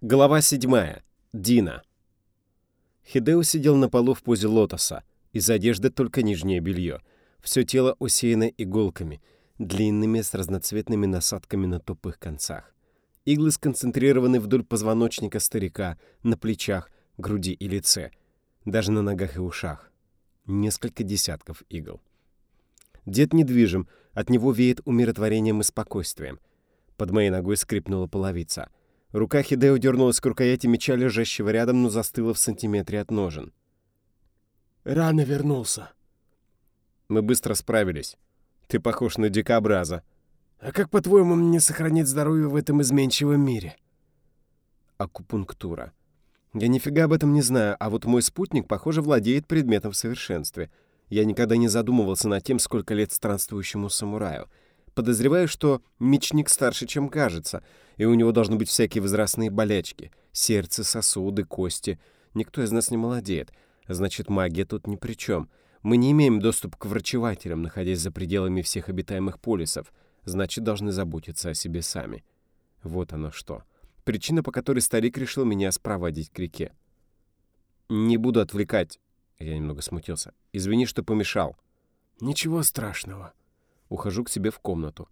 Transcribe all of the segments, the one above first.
Глава 7. Дина. Хидео сидел на полу в позе лотоса. Из одежды только нижнее белье. Все тело усеяно иголками, длинными с разноцветными насадками на тупых концах. Иглы сконцентрированы вдоль позвоночника старика, на плечах, груди и лице, даже на ногах и ушах. Несколько десятков игл. Дед недвижим, от него веет умиротворением и спокойствием. Под моей ногой скрипнула половица — Рука Хидео дернулась к рукояти меча, лежащего рядом, но застыла в сантиметре от ножен. «Рано вернулся». «Мы быстро справились. Ты похож на дикобраза». «А как, по-твоему, мне сохранить здоровье в этом изменчивом мире?» Акупунктура. Я нифига об этом не знаю, а вот мой спутник, похоже, владеет предметом в совершенстве. Я никогда не задумывался над тем, сколько лет странствующему самураю — Подозреваю, что мечник старше, чем кажется, и у него должны быть всякие возрастные болячки. Сердце, сосуды, кости. Никто из нас не молодеет. Значит, магия тут ни при чем. Мы не имеем доступ к врачевателям, находясь за пределами всех обитаемых полисов. Значит, должны заботиться о себе сами. Вот оно что. Причина, по которой старик решил меня спроводить к реке. «Не буду отвлекать». Я немного смутился. «Извини, что помешал». «Ничего страшного», Ухожу к себе в комнату.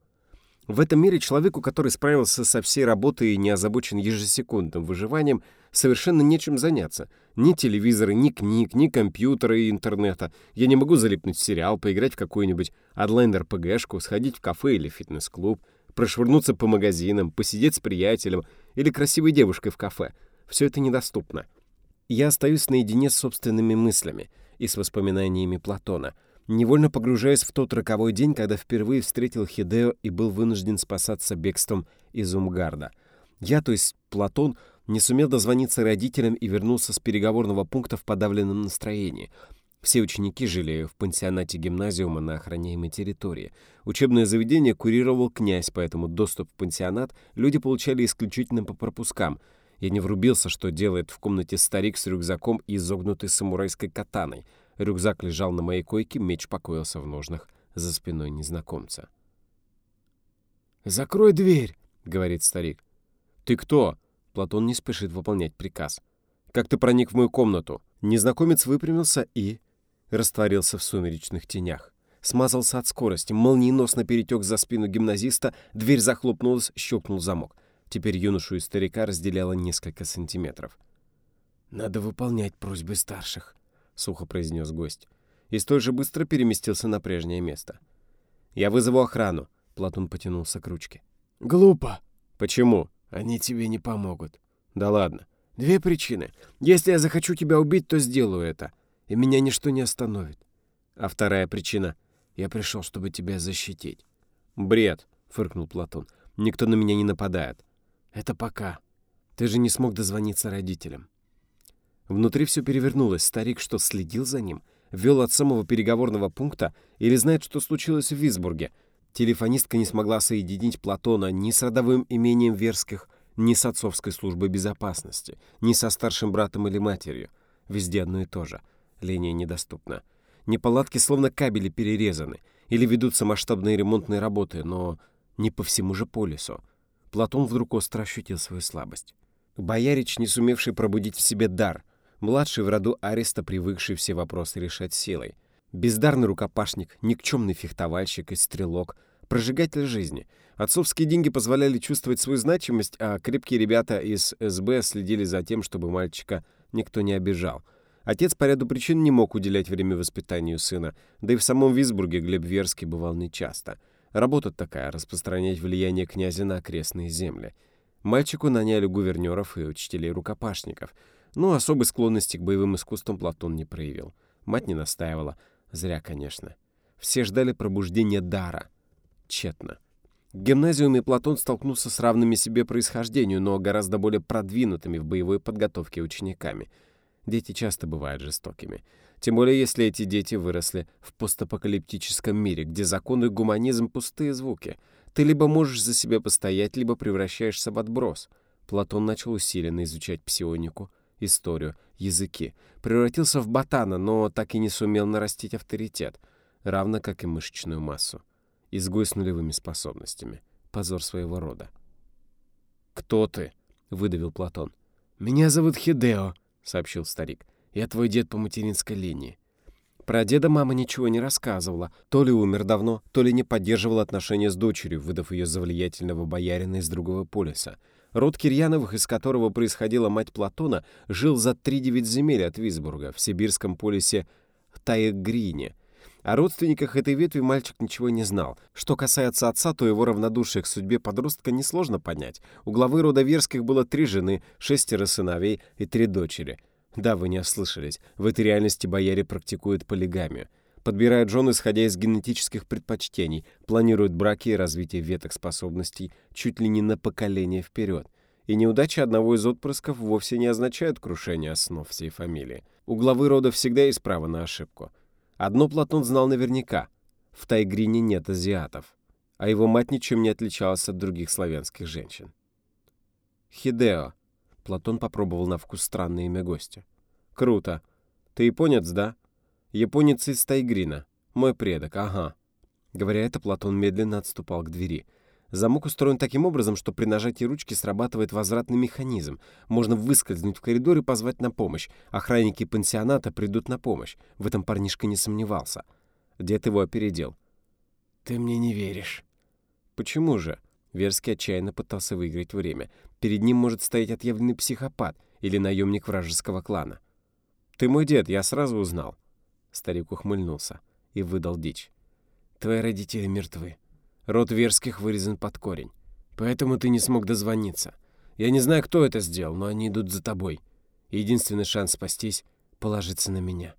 В этом мире человеку, который справился со всей работой и не озабочен ежесекундным выживанием, совершенно нечем заняться. Ни телевизора, ни книг, ни компьютера и интернета. Я не могу залипнуть в сериал, поиграть в какую-нибудь онлайн-РПГшку, сходить в кафе или фитнес-клуб, прошвырнуться по магазинам, посидеть с приятелем или красивой девушкой в кафе. Все это недоступно. Я остаюсь наедине с собственными мыслями и с воспоминаниями Платона — невольно погружаясь в тот роковой день, когда впервые встретил Хидео и был вынужден спасаться бегством из Умгарда. Я, то есть Платон, не сумел дозвониться родителям и вернулся с переговорного пункта в подавленном настроении. Все ученики жили в пансионате гимназиума на охраняемой территории. Учебное заведение курировал князь, поэтому доступ в пансионат люди получали исключительно по пропускам. Я не врубился, что делает в комнате старик с рюкзаком и изогнутой самурайской катаной — Рюкзак лежал на моей койке, меч покоился в ножнах за спиной незнакомца. «Закрой дверь!» — говорит старик. «Ты кто?» — Платон не спешит выполнять приказ. «Как ты проник в мою комнату?» Незнакомец выпрямился и... растворился в сумеречных тенях. Смазался от скорости, молниеносно перетек за спину гимназиста, дверь захлопнулась, щелкнул замок. Теперь юношу и старика разделяло несколько сантиметров. «Надо выполнять просьбы старших», — сухо произнес гость. И столь же быстро переместился на прежнее место. «Я вызову охрану», — Платон потянулся к ручке. «Глупо». «Почему?» «Они тебе не помогут». «Да ладно». «Две причины. Если я захочу тебя убить, то сделаю это, и меня ничто не остановит». «А вторая причина?» «Я пришел, чтобы тебя защитить». «Бред», — фыркнул Платон. «Никто на меня не нападает». «Это пока. Ты же не смог дозвониться родителям». Внутри все перевернулось. Старик что, следил за ним? Вел от самого переговорного пункта? Или знает, что случилось в Висбурге? Телефонистка не смогла соединить Платона ни с родовым имением Верских, ни с отцовской службой безопасности, ни со старшим братом или матерью. Везде одно и то же. Линия недоступна. Неполадки словно кабели перерезаны. Или ведутся масштабные ремонтные работы, но не по всему же полюсу. Платон вдруг остро ощутил свою слабость. Боярич, не сумевший пробудить в себе дар — младший в роду Ареста, привыкший все вопросы решать силой. Бездарный рукопашник, никчемный фехтовальщик и стрелок, прожигатель жизни. Отцовские деньги позволяли чувствовать свою значимость, а крепкие ребята из СБ следили за тем, чтобы мальчика никто не обижал. Отец по ряду причин не мог уделять время воспитанию сына, да и в самом Висбурге Глеб Верский бывал нечасто. Работа такая — распространять влияние князя на окрестные земли. Мальчику наняли гувернеров и учителей-рукопашников — но особой склонности к боевым искусствам Платон не проявил. Мать не настаивала. Зря, конечно. Все ждали пробуждения дара. Тщетно. В гимназиуме Платон столкнулся с равными себе происхождению, но гораздо более продвинутыми в боевой подготовке учениками. Дети часто бывают жестокими. Тем более, если эти дети выросли в постапокалиптическом мире, где законы и гуманизм — пустые звуки. Ты либо можешь за себя постоять, либо превращаешься в отброс. Платон начал усиленно изучать псионику, историю, языки. Превратился в ботана, но так и не сумел нарастить авторитет, равно как и мышечную массу. Изгой с нулевыми способностями. Позор своего рода. «Кто ты?» — выдавил Платон. «Меня зовут Хидео», — сообщил старик. «Я твой дед по материнской линии». Про деда мама ничего не рассказывала. То ли умер давно, то ли не поддерживал отношения с дочерью, выдав ее за влиятельного боярина из другого полиса. Род Кирьяновых, из которого происходила мать Платона, жил за три девять земель от Висбурга, в сибирском полисе Таегрине. О родственниках этой ветви мальчик ничего не знал. Что касается отца, то его равнодушие к судьбе подростка несложно понять. У главы рода Верских было три жены, шестеро сыновей и три дочери. Да, вы не ослышались. В этой реальности бояре практикуют полигамию. Подбирают жен, исходя из генетических предпочтений, планируют браки и развитие веток способностей чуть ли не на поколение вперед. И неудача одного из отпрысков вовсе не означает крушение основ всей фамилии. У главы рода всегда есть право на ошибку. Одно Платон знал наверняка. В Тайгрине нет азиатов, а его мать ничем не отличалась от других славянских женщин. Хидео. Платон попробовал на вкус странное имя гостя. Круто. Ты японец, да? Японец из Тайгрина. Мой предок, ага. Говоря это, Платон медленно отступал к двери. Замок устроен таким образом, что при нажатии ручки срабатывает возвратный механизм. Можно выскользнуть в коридор и позвать на помощь. Охранники пансионата придут на помощь. В этом парнишка не сомневался. Дед его опередил. «Ты мне не веришь». «Почему же?» Верский отчаянно пытался выиграть время. Перед ним может стоять отъявленный психопат или наемник вражеского клана. «Ты мой дед, я сразу узнал». Старик ухмыльнулся и выдал дичь. «Твои родители мертвы. Род Верских вырезан под корень. Поэтому ты не смог дозвониться. Я не знаю, кто это сделал, но они идут за тобой. Единственный шанс спастись — положиться на меня».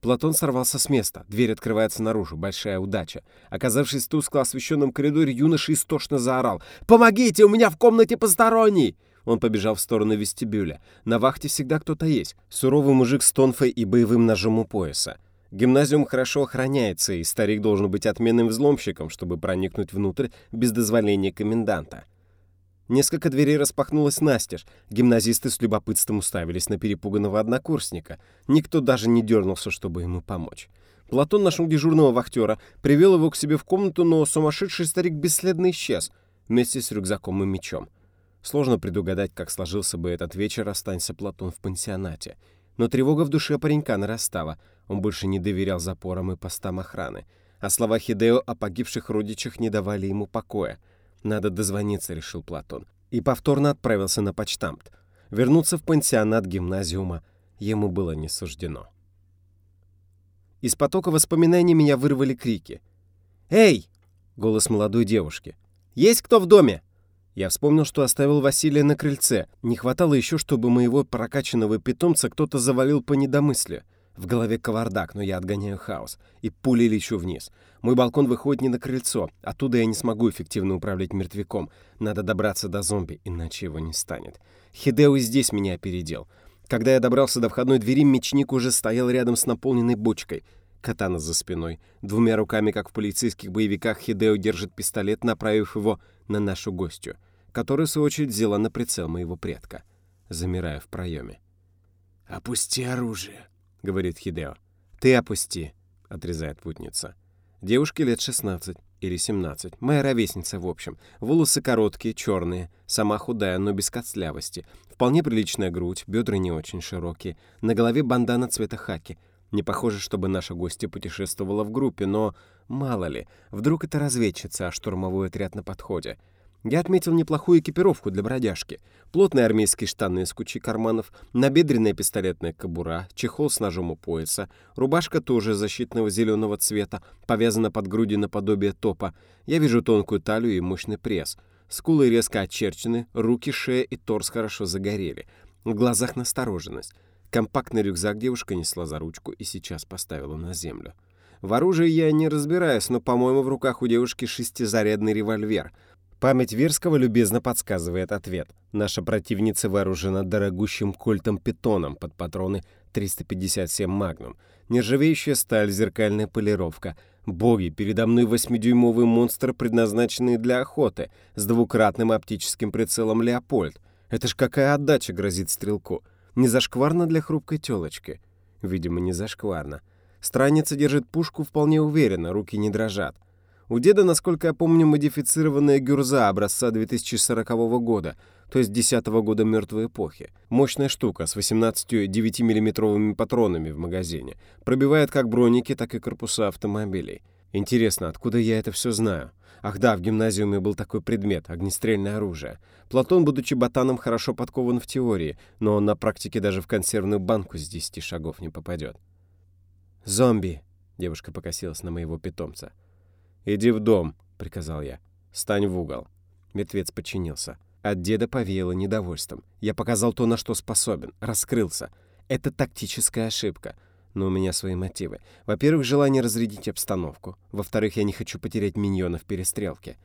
Платон сорвался с места. Дверь открывается наружу. Большая удача. Оказавшись в тускло освещенном коридоре, юноша истошно заорал. «Помогите! У меня в комнате посторонний!» Он побежал в сторону вестибюля. На вахте всегда кто-то есть. Суровый мужик с тонфой и боевым ножом у пояса. Гимназиум хорошо охраняется, и старик должен быть отменным взломщиком, чтобы проникнуть внутрь без дозволения коменданта. Несколько дверей распахнулось настежь. Гимназисты с любопытством уставились на перепуганного однокурсника. Никто даже не дернулся, чтобы ему помочь. Платон нашел дежурного вахтера, привел его к себе в комнату, но сумасшедший старик бесследно исчез вместе с рюкзаком и мечом. Сложно предугадать, как сложился бы этот вечер, останься Платон в пансионате. Но тревога в душе паренька нарастала. Он больше не доверял запорам и постам охраны. А слова Хидео о погибших родичах не давали ему покоя. «Надо дозвониться», — решил Платон. И повторно отправился на почтамт. Вернуться в пансионат гимназиума ему было не суждено. Из потока воспоминаний меня вырвали крики. «Эй!» — голос молодой девушки. «Есть кто в доме?» Я вспомнил, что оставил Василия на крыльце. Не хватало еще, чтобы моего прокачанного питомца кто-то завалил по недомыслию. В голове кавардак, но я отгоняю хаос. И пулей лечу вниз. Мой балкон выходит не на крыльцо. Оттуда я не смогу эффективно управлять мертвяком. Надо добраться до зомби, иначе его не станет. Хидео здесь меня опередил. Когда я добрался до входной двери, мечник уже стоял рядом с наполненной бочкой. Катана за спиной. Двумя руками, как в полицейских боевиках, Хидео держит пистолет, направив его на нашу гостью, которая, в свою очередь, взяла на прицел моего предка. Замирая в проеме. «Опусти оружие», — говорит Хидео. «Ты опусти», — отрезает путница. Девушке лет 16 или 17. Моя ровесница, в общем. Волосы короткие, черные, сама худая, но без костлявости. Вполне приличная грудь, бедра не очень широкие. На голове бандана цвета хаки — не похоже, чтобы наша гостья путешествовала в группе, но, мало ли, вдруг это разведчица, а штурмовой отряд на подходе. Я отметил неплохую экипировку для бродяжки. Плотные армейские штаны с кучей карманов, набедренная пистолетная кобура, чехол с ножом у пояса, рубашка тоже защитного зеленого цвета, повязана под груди наподобие топа. Я вижу тонкую талию и мощный пресс. Скулы резко очерчены, руки, шея и торс хорошо загорели. В глазах настороженность. Компактный рюкзак девушка несла за ручку и сейчас поставила на землю. В оружии я не разбираюсь, но, по-моему, в руках у девушки шестизарядный револьвер. Память Верского любезно подсказывает ответ. Наша противница вооружена дорогущим кольтом-питоном под патроны 357 «Магнум». Нержавеющая сталь, зеркальная полировка. Боги, передо мной восьмидюймовый монстр, предназначенный для охоты, с двукратным оптическим прицелом «Леопольд». Это ж какая отдача грозит стрелку. Не зашкварно для хрупкой тёлочки? Видимо, не зашкварно. Странница держит пушку вполне уверенно, руки не дрожат. У деда, насколько я помню, модифицированная гюрза образца 2040 года, то есть 10 -го года мертвой эпохи. Мощная штука с 18 9-миллиметровыми патронами в магазине. Пробивает как броники, так и корпуса автомобилей. Интересно, откуда я это все знаю? Ах да, в меня был такой предмет — огнестрельное оружие. Платон, будучи ботаном, хорошо подкован в теории, но он на практике даже в консервную банку с 10 шагов не попадет. «Зомби!» — девушка покосилась на моего питомца. «Иди в дом», — приказал я. «Стань в угол». Мертвец подчинился. От деда повеяло недовольством. Я показал то, на что способен. Раскрылся. Это тактическая ошибка. Но у меня свои мотивы. Во-первых, желание разрядить обстановку. Во-вторых, я не хочу потерять миньона в перестрелке.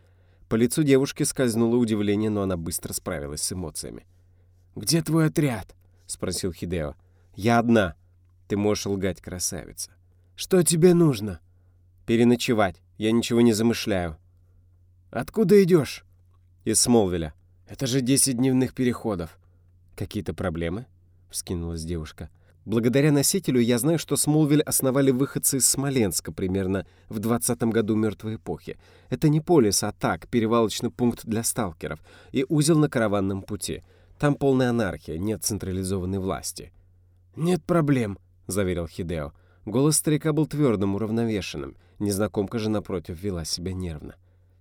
По лицу девушки скользнуло удивление, но она быстро справилась с эмоциями. «Где твой отряд?» — спросил Хидео. «Я одна. Ты можешь лгать, красавица». «Что тебе нужно?» «Переночевать. Я ничего не замышляю». «Откуда идешь?» «Из Смолвиля». «Это же десять дневных переходов». «Какие-то проблемы?» — вскинулась девушка. «Благодаря носителю я знаю, что Смолвиль основали выходцы из Смоленска примерно в 20 году мертвой эпохи. Это не полис, а так, перевалочный пункт для сталкеров и узел на караванном пути. Там полная анархия, нет централизованной власти». «Нет проблем», — заверил Хидео. Голос старика был твердым, уравновешенным. Незнакомка же, напротив, вела себя нервно.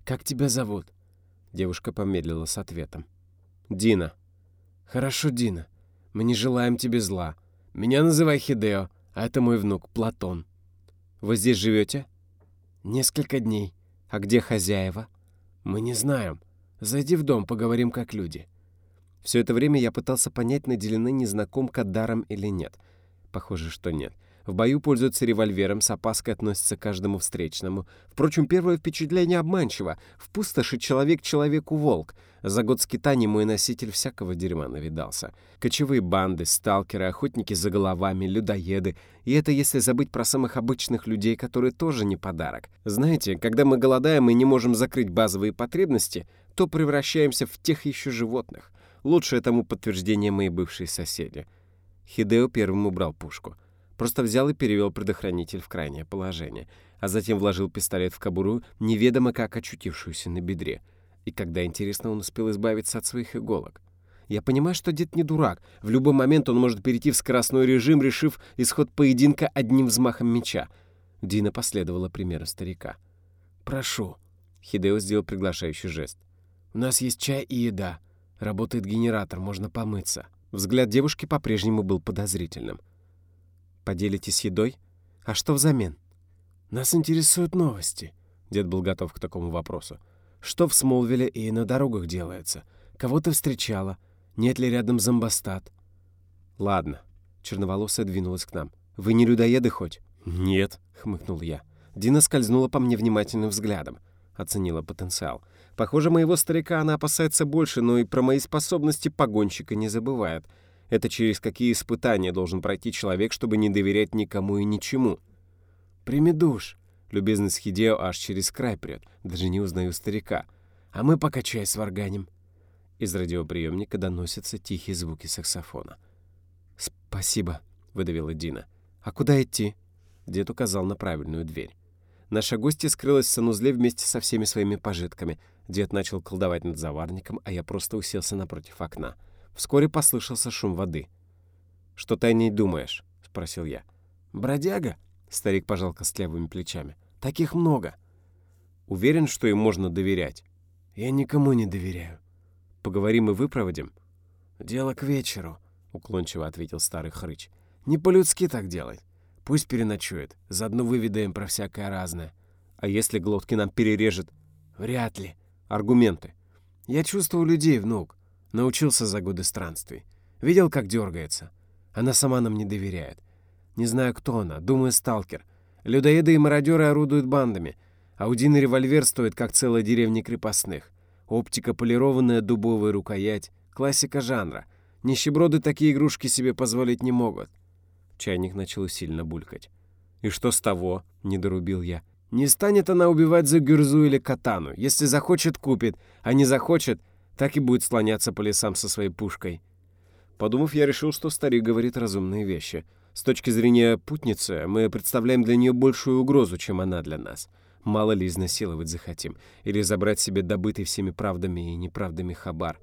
«Как тебя зовут?» Девушка помедлила с ответом. «Дина». «Хорошо, Дина. Мы не желаем тебе зла. Меня называй Хидео, а это мой внук, Платон». «Вы здесь живете?» «Несколько дней. А где хозяева?» «Мы не знаем. Зайди в дом, поговорим как люди». Все это время я пытался понять, наделены незнакомка даром или нет. Похоже, что нет. В бою пользуются револьвером, с опаской относятся к каждому встречному. Впрочем, первое впечатление обманчиво. В пустоши человек человеку волк. За год скитаний мой носитель всякого дерьма навидался. Кочевые банды, сталкеры, охотники за головами, людоеды. И это если забыть про самых обычных людей, которые тоже не подарок. Знаете, когда мы голодаем и не можем закрыть базовые потребности, то превращаемся в тех еще животных. Лучшее тому подтверждение мои бывшие соседи. Хидео первым убрал пушку. Просто взял и перевел предохранитель в крайнее положение, а затем вложил пистолет в кобуру, неведомо как очутившуюся на бедре. И когда, интересно, он успел избавиться от своих иголок. Я понимаю, что дед не дурак. В любой момент он может перейти в скоростной режим, решив исход поединка одним взмахом меча. Дина последовала примеру старика. «Прошу». Хидео сделал приглашающий жест. «У нас есть чай и еда. Работает генератор, можно помыться». Взгляд девушки по-прежнему был подозрительным. Поделитесь едой? А что взамен? Нас интересуют новости. Дед был готов к такому вопросу. Что в Смолвиле и на дорогах делается? Кого ты встречала? Нет ли рядом зомбостат? Ладно. Черноволосая двинулась к нам. Вы не людоеды хоть? Нет, хмыкнул я. Дина скользнула по мне внимательным взглядом. Оценила потенциал. Похоже, моего старика она опасается больше, но и про мои способности погонщика не забывает. Это через какие испытания должен пройти человек, чтобы не доверять никому и ничему? «Прими душ», — любезность Хидео аж через край прет. Даже не узнаю старика. «А мы пока чай сварганим». Из радиоприемника доносятся тихие звуки саксофона. «Спасибо», — выдавила Дина. «А куда идти?» Дед указал на правильную дверь. Наша гостья скрылась в санузле вместе со всеми своими пожитками. Дед начал колдовать над заварником, а я просто уселся напротив окна. Вскоре послышался шум воды. «Что ты о ней думаешь?» — спросил я. «Бродяга?» — старик пожал костлявыми плечами. «Таких много». «Уверен, что им можно доверять?» «Я никому не доверяю». «Поговорим и выпроводим?» «Дело к вечеру», — уклончиво ответил старый хрыч. «Не по-людски так делать. Пусть переночует. Заодно выведаем про всякое разное». «А если глотки нам перережет?» «Вряд ли». «Аргументы?» «Я чувствую людей, внук. Научился за годы странствий. Видел, как дергается? Она сама нам не доверяет. Не знаю, кто она. Думаю, сталкер. Людоеды и мародеры орудуют бандами. А у Дины револьвер стоит, как целая деревня крепостных. Оптика полированная, дубовая рукоять. Классика жанра. Нищеброды такие игрушки себе позволить не могут. Чайник начал сильно булькать. «И что с того?» — не дорубил я. «Не станет она убивать за гюрзу или катану. Если захочет, купит. А не захочет, так и будет слоняться по лесам со своей пушкой. Подумав, я решил, что старик говорит разумные вещи. С точки зрения путницы, мы представляем для нее большую угрозу, чем она для нас. Мало ли изнасиловать захотим, или забрать себе добытый всеми правдами и неправдами хабар.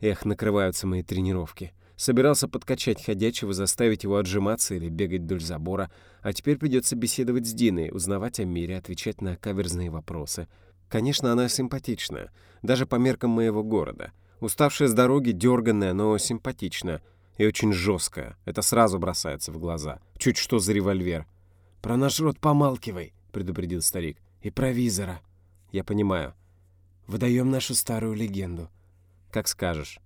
Эх, накрываются мои тренировки. Собирался подкачать ходячего, заставить его отжиматься или бегать вдоль забора, а теперь придется беседовать с Диной, узнавать о мире, отвечать на каверзные вопросы. Конечно, она симпатичная, даже по меркам моего города. Уставшая с дороги, дерганная, но симпатичная. И очень жесткая. Это сразу бросается в глаза. Чуть что за револьвер. «Про наш род помалкивай», — предупредил старик. «И про визора». «Я понимаю. Выдаем нашу старую легенду». «Как скажешь».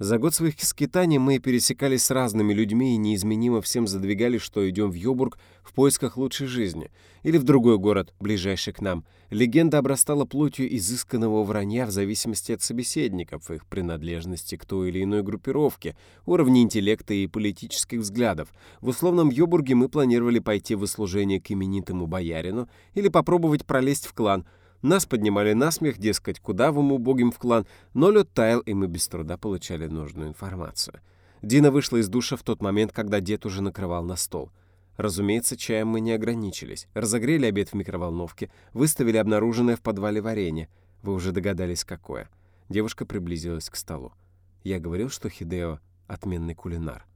За год своих скитаний мы пересекались с разными людьми и неизменимо всем задвигали, что идем в Йобург в поисках лучшей жизни. Или в другой город, ближайший к нам. Легенда обрастала плотью изысканного вранья в зависимости от собеседников, их принадлежности к той или иной группировке, уровня интеллекта и политических взглядов. В условном Йобурге мы планировали пойти в услужение к именитому боярину или попробовать пролезть в клан – нас поднимали на смех, дескать, куда вам убогим в клан, но лед таял, и мы без труда получали нужную информацию. Дина вышла из душа в тот момент, когда дед уже накрывал на стол. Разумеется, чаем мы не ограничились. Разогрели обед в микроволновке, выставили обнаруженное в подвале варенье. Вы уже догадались, какое. Девушка приблизилась к столу. Я говорил, что Хидео — отменный кулинар.